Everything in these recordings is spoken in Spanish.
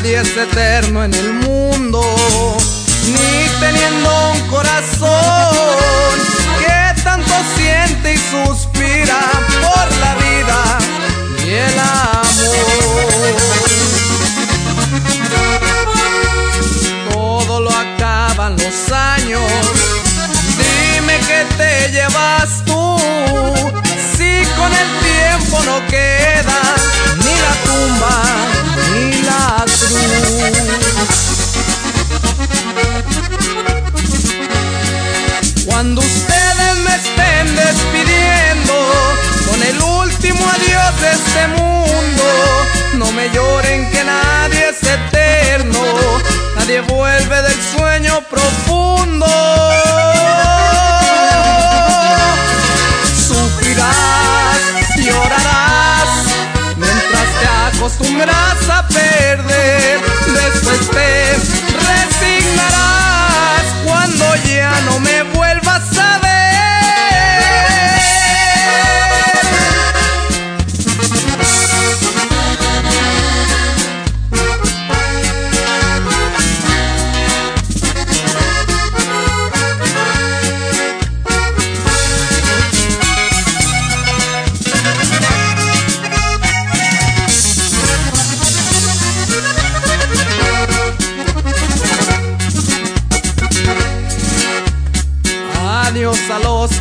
nadie es eterno en el mundo, ni teniendo un corazón que tanto siente y suspira por la vida y el amor. Todo lo acaban los años, dime que te llevas lloren que nadie es eterno, nadie vuelve del sueño profundo.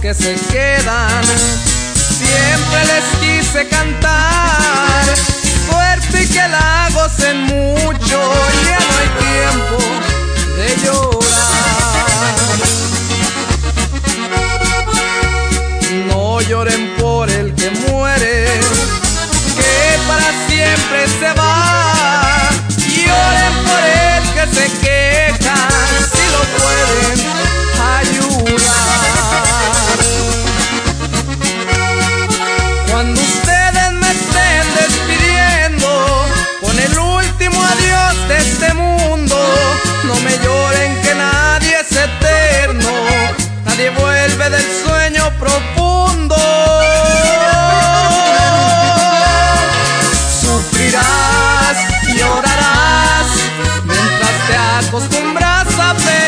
que se quedan. Siempre les quise cantar fuerte y que la gocen mucho. Ya no hay tiempo de llorar. No lloren por el que muere, que para siempre se va. acostumbras a ver.